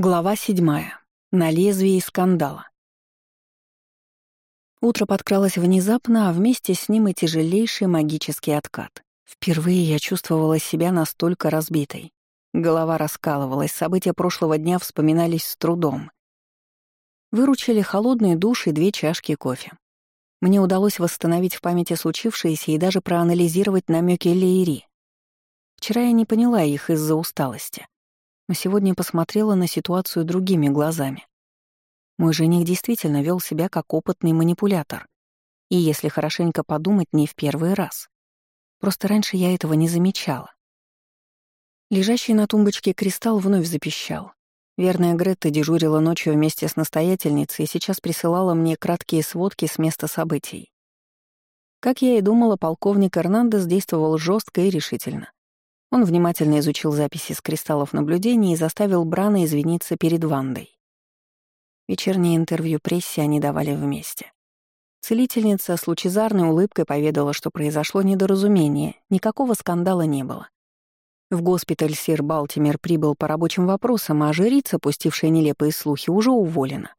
Глава седьмая. На лезвии скандала. Утро подкралось внезапно, а вместе с ним и тяжелейший магический откат. Впервые я чувствовала себя настолько разбитой. Голова раскалывалась, события прошлого дня вспоминались с трудом. Выручили холодный душ и две чашки кофе. Мне удалось восстановить в памяти случившееся и даже проанализировать намеки Лейри. Вчера я не поняла их из-за усталости но сегодня посмотрела на ситуацию другими глазами. Мой жених действительно вел себя как опытный манипулятор. И если хорошенько подумать, не в первый раз. Просто раньше я этого не замечала. Лежащий на тумбочке кристалл вновь запищал. Верная Гретта дежурила ночью вместе с настоятельницей и сейчас присылала мне краткие сводки с места событий. Как я и думала, полковник Эрнандес действовал жестко и решительно. Он внимательно изучил записи с кристаллов наблюдения и заставил Брана извиниться перед Вандой. Вечернее интервью прессе они давали вместе. Целительница с лучезарной улыбкой поведала, что произошло недоразумение, никакого скандала не было. В госпиталь сир Балтимер прибыл по рабочим вопросам, а жрица, пустившая нелепые слухи, уже уволена.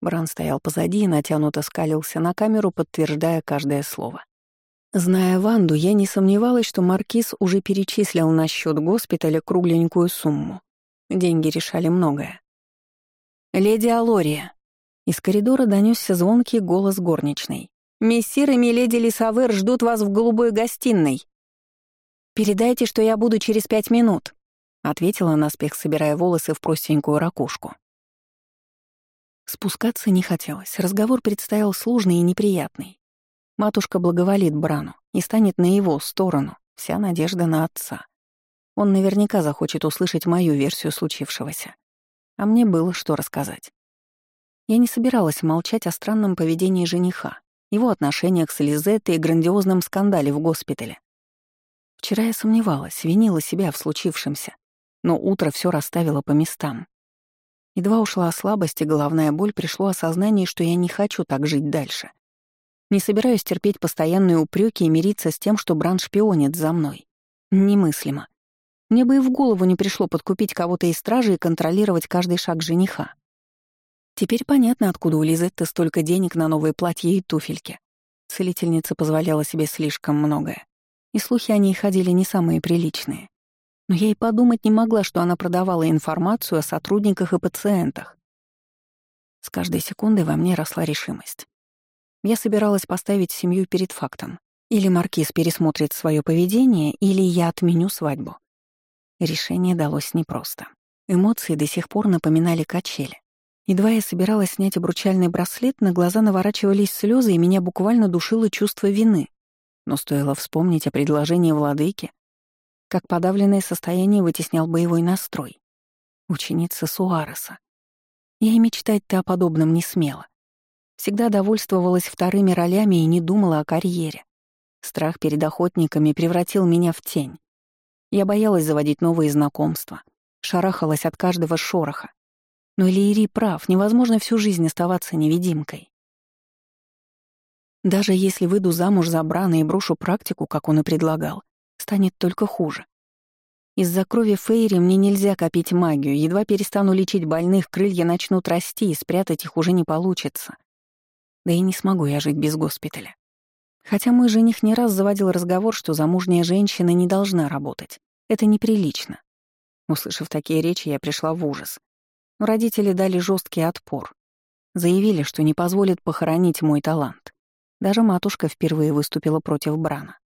Бран стоял позади и натянуто скалился на камеру, подтверждая каждое слово. Зная Ванду, я не сомневалась, что Маркиз уже перечислил на счет госпиталя кругленькую сумму. Деньги решали многое. «Леди Алория!» Из коридора донесся звонкий голос горничной. «Мессир и миледи Лисавер ждут вас в голубой гостиной!» «Передайте, что я буду через пять минут», — ответила наспех, собирая волосы в простенькую ракушку. Спускаться не хотелось, разговор предстоял сложный и неприятный. Матушка благоволит Брану и станет на его сторону, вся надежда на отца. Он наверняка захочет услышать мою версию случившегося. А мне было что рассказать. Я не собиралась молчать о странном поведении жениха, его отношениях с Лизеттой и грандиозном скандале в госпитале. Вчера я сомневалась, винила себя в случившемся, но утро все расставило по местам. Едва ушла слабость и головная боль, пришло осознание, что я не хочу так жить дальше. Не собираюсь терпеть постоянные упреки и мириться с тем, что Бран шпионит за мной. Немыслимо. Мне бы и в голову не пришло подкупить кого-то из стражи и контролировать каждый шаг жениха. Теперь понятно, откуда у Лизетты столько денег на новые платья и туфельки. Целительница позволяла себе слишком многое. И слухи о ней ходили не самые приличные. Но я и подумать не могла, что она продавала информацию о сотрудниках и пациентах. С каждой секундой во мне росла решимость. Я собиралась поставить семью перед фактом. Или Маркиз пересмотрит свое поведение, или я отменю свадьбу. Решение далось непросто. Эмоции до сих пор напоминали качели. Едва я собиралась снять обручальный браслет, на глаза наворачивались слезы, и меня буквально душило чувство вины. Но стоило вспомнить о предложении владыки, как подавленное состояние вытеснял боевой настрой. Ученица Суареса. Я и мечтать-то о подобном не смела. Всегда довольствовалась вторыми ролями и не думала о карьере. Страх перед охотниками превратил меня в тень. Я боялась заводить новые знакомства, шарахалась от каждого шороха. Но Лири прав, невозможно всю жизнь оставаться невидимкой. Даже если выйду замуж за Брана и брошу практику, как он и предлагал, станет только хуже. Из-за крови Фейри мне нельзя копить магию, едва перестану лечить больных, крылья начнут расти, и спрятать их уже не получится. Да и не смогу я жить без госпиталя. Хотя мой жених не раз заводил разговор, что замужняя женщина не должна работать. Это неприлично. Услышав такие речи, я пришла в ужас. Но родители дали жесткий отпор. Заявили, что не позволят похоронить мой талант. Даже матушка впервые выступила против Брана.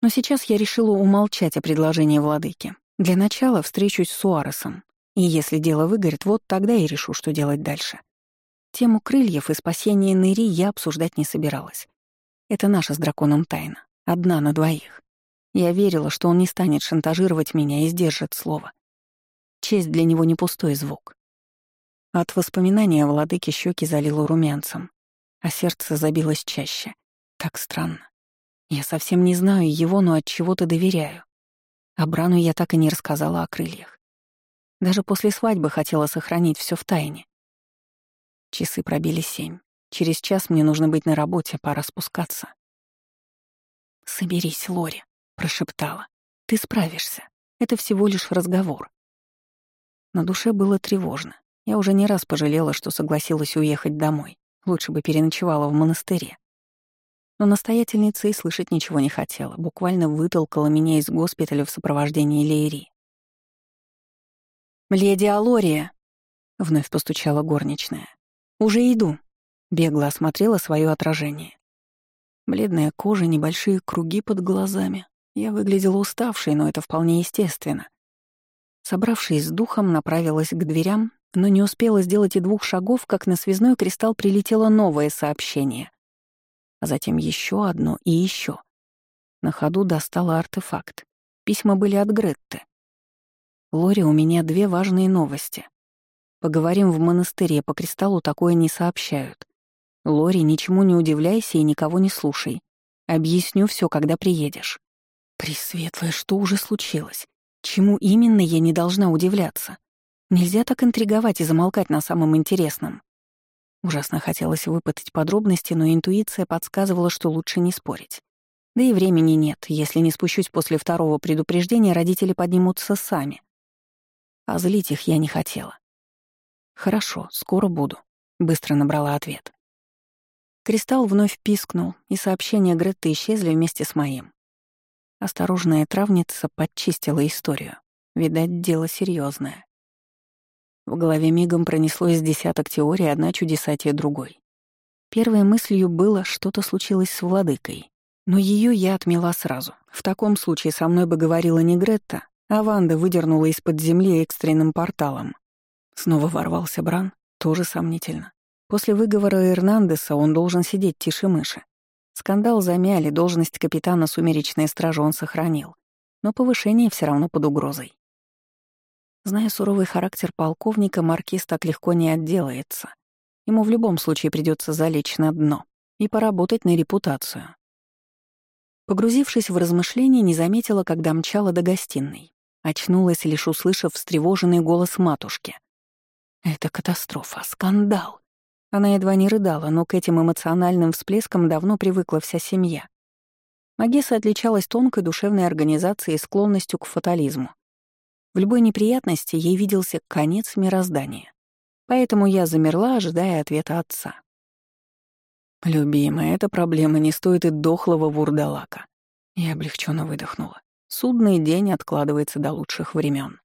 Но сейчас я решила умолчать о предложении владыки. Для начала встречусь с Суаресом. И если дело выгорит, вот тогда и решу, что делать дальше. Тему крыльев и спасения Нэри я обсуждать не собиралась. Это наша с драконом тайна, одна на двоих. Я верила, что он не станет шантажировать меня и сдержит слово. Честь для него не пустой звук. От воспоминания владыки щеки залило румянцем, а сердце забилось чаще. Так странно. Я совсем не знаю его, но от чего-то доверяю. А Брану я так и не рассказала о крыльях. Даже после свадьбы хотела сохранить все в тайне. Часы пробили семь. Через час мне нужно быть на работе, пора спускаться. «Соберись, Лори», — прошептала. «Ты справишься. Это всего лишь разговор. На душе было тревожно. Я уже не раз пожалела, что согласилась уехать домой. Лучше бы переночевала в монастыре. Но настоятельница и слышать ничего не хотела, буквально вытолкала меня из госпиталя в сопровождении Лейри. «Леди Алория!» — вновь постучала горничная. «Уже иду!» — бегло осмотрела свое отражение. Бледная кожа, небольшие круги под глазами. Я выглядела уставшей, но это вполне естественно. Собравшись с духом, направилась к дверям, но не успела сделать и двух шагов, как на связной кристалл прилетело новое сообщение. А затем еще одно и еще. На ходу достала артефакт. Письма были от Гретты. «Лори, у меня две важные новости. Поговорим в монастыре, по кристаллу такое не сообщают. Лори, ничему не удивляйся и никого не слушай. Объясню все, когда приедешь». Пресветлое, что уже случилось? Чему именно я не должна удивляться? Нельзя так интриговать и замолкать на самом интересном. Ужасно хотелось выпытать подробности, но интуиция подсказывала, что лучше не спорить. Да и времени нет. Если не спущусь после второго предупреждения, родители поднимутся сами. А злить их я не хотела. «Хорошо, скоро буду», — быстро набрала ответ. Кристалл вновь пискнул, и сообщения Гретты исчезли вместе с моим. Осторожная травница подчистила историю. Видать, дело серьезное. В голове мигом пронеслось десяток теорий, одна чудесатия другой. Первой мыслью было, что-то случилось с владыкой. Но ее я отмела сразу. В таком случае со мной бы говорила не Гретта, а Ванда выдернула из-под земли экстренным порталом. Снова ворвался Бран, тоже сомнительно. После выговора Эрнандеса он должен сидеть тише мыши. Скандал замяли, должность капитана сумеречной стражи он сохранил, но повышение все равно под угрозой. Зная суровый характер полковника, маркиз так легко не отделается. Ему в любом случае придется залечь на дно и поработать на репутацию. Погрузившись в размышления, не заметила, когда мчала до гостиной. Очнулась, лишь услышав встревоженный голос матушки. «Это катастрофа, скандал!» Она едва не рыдала, но к этим эмоциональным всплескам давно привыкла вся семья. Магесса отличалась тонкой душевной организацией и склонностью к фатализму. В любой неприятности ей виделся конец мироздания. Поэтому я замерла, ожидая ответа отца. «Любимая, эта проблема не стоит и дохлого вурдалака». Я облегченно выдохнула. Судный день откладывается до лучших времен.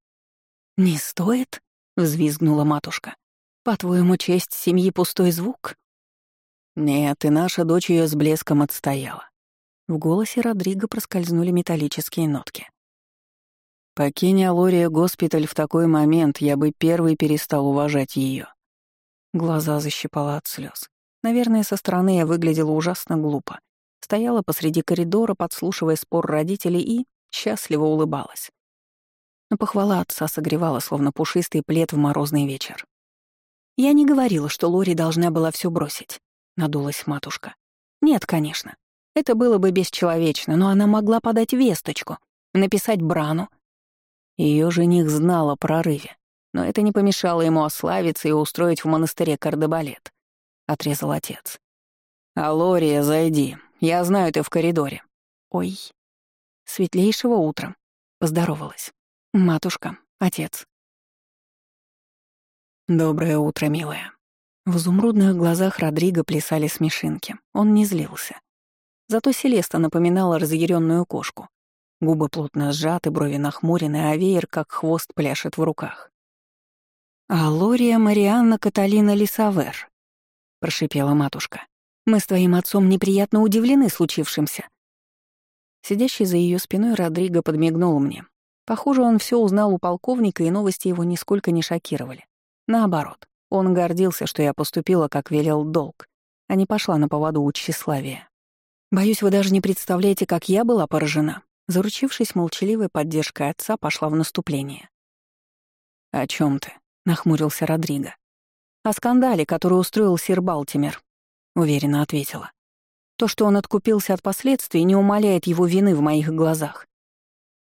«Не стоит?» — взвизгнула матушка. По-твоему, честь семьи — пустой звук? Нет, и наша дочь ее с блеском отстояла. В голосе Родриго проскользнули металлические нотки. Покинь Алория госпиталь в такой момент, я бы первый перестал уважать ее. Глаза защипала от слез. Наверное, со стороны я выглядела ужасно глупо. Стояла посреди коридора, подслушивая спор родителей и счастливо улыбалась. Но похвала отца согревала, словно пушистый плед в морозный вечер. «Я не говорила, что Лори должна была все бросить», — надулась матушка. «Нет, конечно. Это было бы бесчеловечно, но она могла подать весточку, написать Брану». Ее жених знал о прорыве, но это не помешало ему ославиться и устроить в монастыре кардебалет, — отрезал отец. «Алория, зайди. Я знаю, ты в коридоре». «Ой». «Светлейшего утра», — поздоровалась. «Матушка, отец, «Доброе утро, милая». В изумрудных глазах Родриго плясали смешинки. Он не злился. Зато Селеста напоминала разъяренную кошку. Губы плотно сжаты, брови нахмурены, а веер, как хвост, пляшет в руках. «Алория Марианна Каталина Лисавер», — прошипела матушка. «Мы с твоим отцом неприятно удивлены случившимся». Сидящий за ее спиной Родриго подмигнул мне. Похоже, он все узнал у полковника, и новости его нисколько не шокировали. Наоборот, он гордился, что я поступила, как велел долг, а не пошла на поводу у тщеславия. Боюсь, вы даже не представляете, как я была поражена. Заручившись молчаливой поддержкой отца, пошла в наступление. «О чем ты?» — нахмурился Родриго. «О скандале, который устроил сир Балтимер», — уверенно ответила. «То, что он откупился от последствий, не умаляет его вины в моих глазах».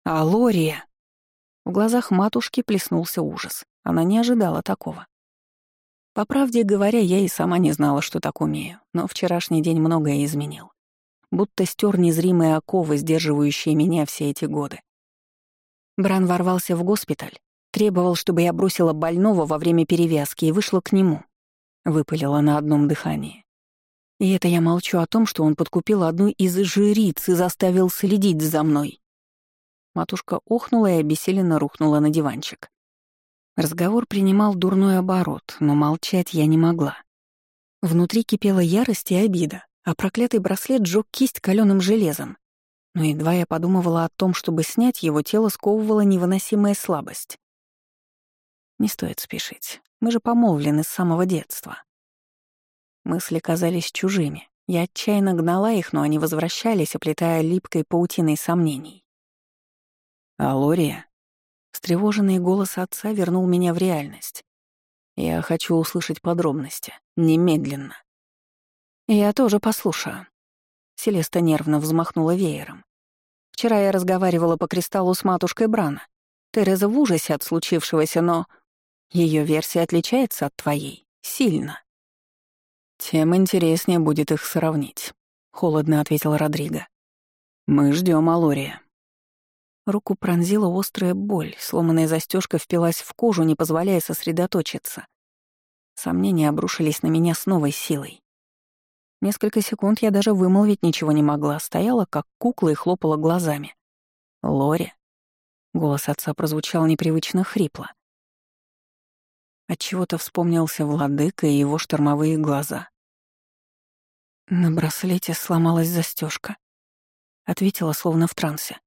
«А Лория?» В глазах матушки плеснулся ужас. Она не ожидала такого. По правде говоря, я и сама не знала, что так умею, но вчерашний день многое изменил. Будто стер незримые оковы, сдерживающие меня все эти годы. Бран ворвался в госпиталь, Требовал, чтобы я бросила больного во время перевязки и вышла к нему. Выпалила на одном дыхании. И это я молчу о том, что он подкупил одну из жриц и заставил следить за мной. Матушка охнула и обессиленно рухнула на диванчик. Разговор принимал дурной оборот, но молчать я не могла. Внутри кипела ярость и обида, а проклятый браслет сжёг кисть каленым железом. Но едва я подумывала о том, чтобы снять его, тело сковывала невыносимая слабость. Не стоит спешить. Мы же помолвлены с самого детства. Мысли казались чужими. Я отчаянно гнала их, но они возвращались, оплетая липкой паутиной сомнений. «Алория?» Встревоженный голос отца вернул меня в реальность. «Я хочу услышать подробности. Немедленно». «Я тоже послушаю». Селеста нервно взмахнула веером. «Вчера я разговаривала по кристаллу с матушкой Брана. Тереза в ужасе от случившегося, но ее версия отличается от твоей. Сильно. Тем интереснее будет их сравнить, холодно ответил Родриго. Мы ждем Алория. Руку пронзила острая боль, сломанная застежка впилась в кожу, не позволяя сосредоточиться. Сомнения обрушились на меня с новой силой. Несколько секунд я даже вымолвить ничего не могла, стояла как кукла и хлопала глазами. «Лори?» Голос отца прозвучал непривычно хрипло. Отчего-то вспомнился владыка и его штормовые глаза. На браслете сломалась застежка. Ответила, словно в трансе.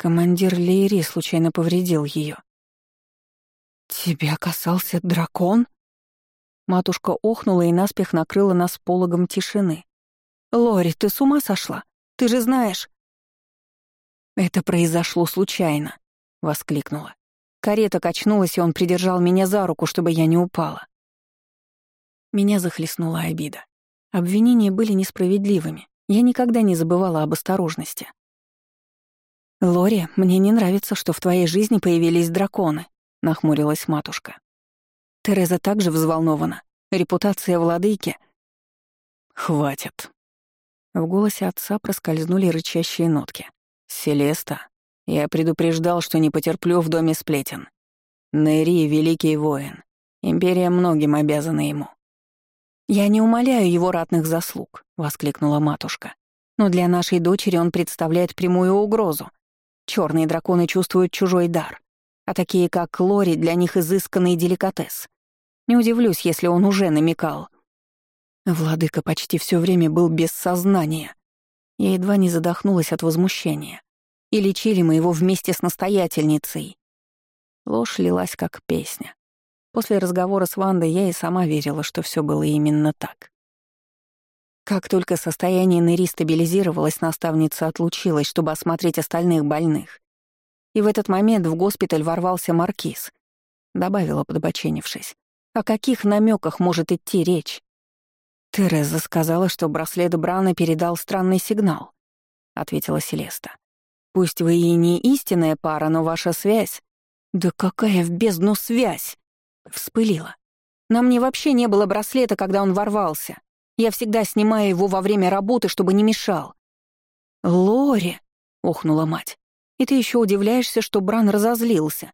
Командир Лейри случайно повредил ее. «Тебя касался дракон?» Матушка охнула и наспех накрыла нас пологом тишины. «Лори, ты с ума сошла? Ты же знаешь...» «Это произошло случайно», — воскликнула. Карета качнулась, и он придержал меня за руку, чтобы я не упала. Меня захлестнула обида. Обвинения были несправедливыми. Я никогда не забывала об осторожности. «Лори, мне не нравится, что в твоей жизни появились драконы», — нахмурилась матушка. Тереза также взволнована. Репутация владыки. «Хватит». В голосе отца проскользнули рычащие нотки. «Селеста, я предупреждал, что не потерплю в доме сплетен. Нэри — великий воин. Империя многим обязана ему. «Я не умоляю его ратных заслуг», — воскликнула матушка. «Но для нашей дочери он представляет прямую угрозу. Черные драконы чувствуют чужой дар, а такие, как Лори, для них изысканный деликатес. Не удивлюсь, если он уже намекал». Владыка почти все время был без сознания. Я едва не задохнулась от возмущения. И лечили мы его вместе с настоятельницей. Ложь лилась как песня. После разговора с Вандой я и сама верила, что все было именно так. Как только состояние Нэри стабилизировалось, наставница отлучилась, чтобы осмотреть остальных больных. И в этот момент в госпиталь ворвался маркиз. Добавила, подбоченившись. О каких намеках может идти речь? Тереза сказала, что браслет Брана передал странный сигнал, ответила Селеста. Пусть вы и не истинная пара, но ваша связь... Да какая в бездну связь? Вспылила. На мне вообще не было браслета, когда он ворвался. Я всегда снимаю его во время работы, чтобы не мешал. «Лори!» — охнула мать. «И ты еще удивляешься, что Бран разозлился.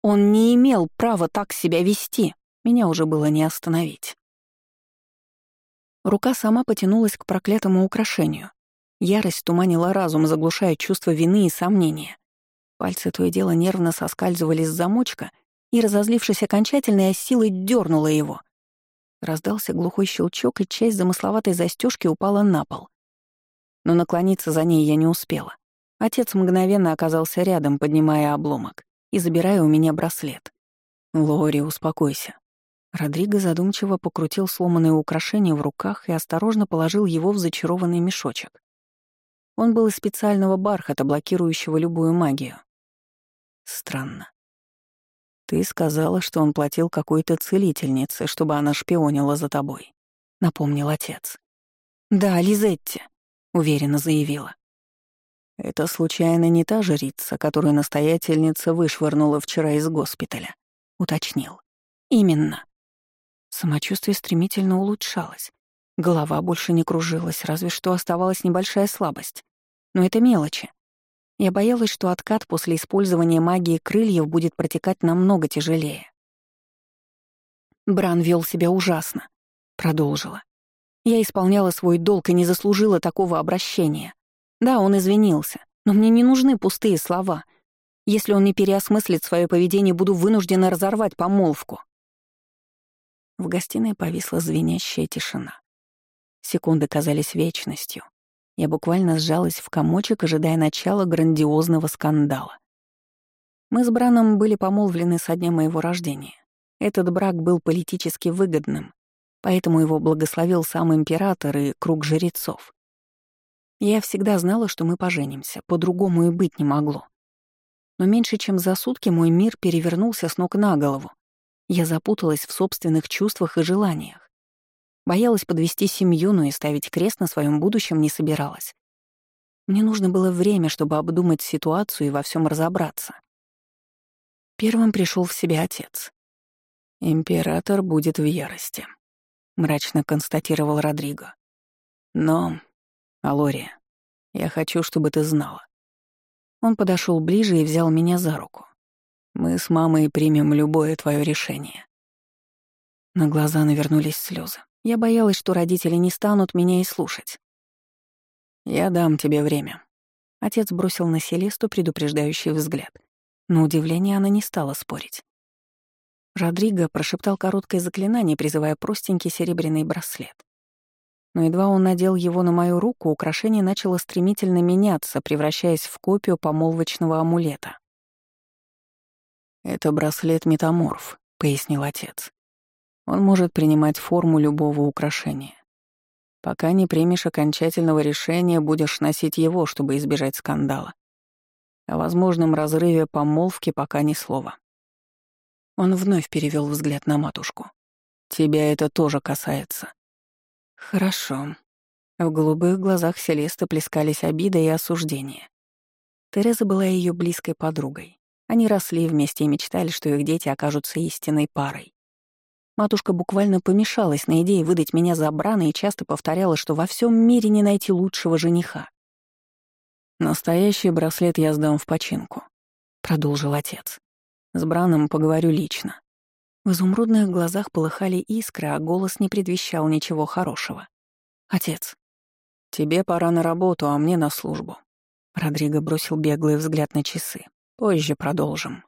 Он не имел права так себя вести. Меня уже было не остановить». Рука сама потянулась к проклятому украшению. Ярость туманила разум, заглушая чувство вины и сомнения. Пальцы то и дело нервно соскальзывали с замочка, и, разозлившись окончательно, я силой дернула его. Раздался глухой щелчок, и часть замысловатой застежки упала на пол. Но наклониться за ней я не успела. Отец мгновенно оказался рядом, поднимая обломок и забирая у меня браслет. «Лори, успокойся». Родриго задумчиво покрутил сломанное украшение в руках и осторожно положил его в зачарованный мешочек. Он был из специального бархата, блокирующего любую магию. Странно. Ты сказала, что он платил какой-то целительнице, чтобы она шпионила за тобой, напомнил отец. Да, Лизетти, уверенно заявила. Это случайно не та жрица, которую настоятельница вышвырнула вчера из госпиталя, уточнил. Именно. Самочувствие стремительно улучшалось. Голова больше не кружилась, разве что оставалась небольшая слабость. Но это мелочи. Я боялась, что откат после использования магии крыльев будет протекать намного тяжелее. Бран вел себя ужасно. Продолжила. Я исполняла свой долг и не заслужила такого обращения. Да, он извинился, но мне не нужны пустые слова. Если он не переосмыслит свое поведение, буду вынуждена разорвать помолвку. В гостиной повисла звенящая тишина. Секунды казались вечностью. Я буквально сжалась в комочек, ожидая начала грандиозного скандала. Мы с Браном были помолвлены со дня моего рождения. Этот брак был политически выгодным, поэтому его благословил сам император и круг жрецов. Я всегда знала, что мы поженимся, по-другому и быть не могло. Но меньше чем за сутки мой мир перевернулся с ног на голову. Я запуталась в собственных чувствах и желаниях. Боялась подвести семью, но и ставить крест на своем будущем не собиралась. Мне нужно было время, чтобы обдумать ситуацию и во всем разобраться. Первым пришел в себя отец. «Император будет в ярости», — мрачно констатировал Родриго. «Но, Алория, я хочу, чтобы ты знала». Он подошел ближе и взял меня за руку. «Мы с мамой примем любое твое решение». На глаза навернулись слезы. Я боялась, что родители не станут меня и слушать. «Я дам тебе время». Отец бросил на Селесту предупреждающий взгляд. На удивление она не стала спорить. Родриго прошептал короткое заклинание, призывая простенький серебряный браслет. Но едва он надел его на мою руку, украшение начало стремительно меняться, превращаясь в копию помолвочного амулета. «Это браслет-метаморф», — пояснил отец. Он может принимать форму любого украшения. Пока не примешь окончательного решения, будешь носить его, чтобы избежать скандала. О возможном разрыве помолвки пока ни слова. Он вновь перевел взгляд на матушку. «Тебя это тоже касается». «Хорошо». В голубых глазах Селесты плескались обида и осуждение. Тереза была ее близкой подругой. Они росли вместе и мечтали, что их дети окажутся истинной парой. Матушка буквально помешалась на идее выдать меня за Брана и часто повторяла, что во всем мире не найти лучшего жениха. «Настоящий браслет я сдам в починку», — продолжил отец. «С Браном поговорю лично». В изумрудных глазах полыхали искры, а голос не предвещал ничего хорошего. «Отец, тебе пора на работу, а мне на службу». Родриго бросил беглый взгляд на часы. «Позже продолжим».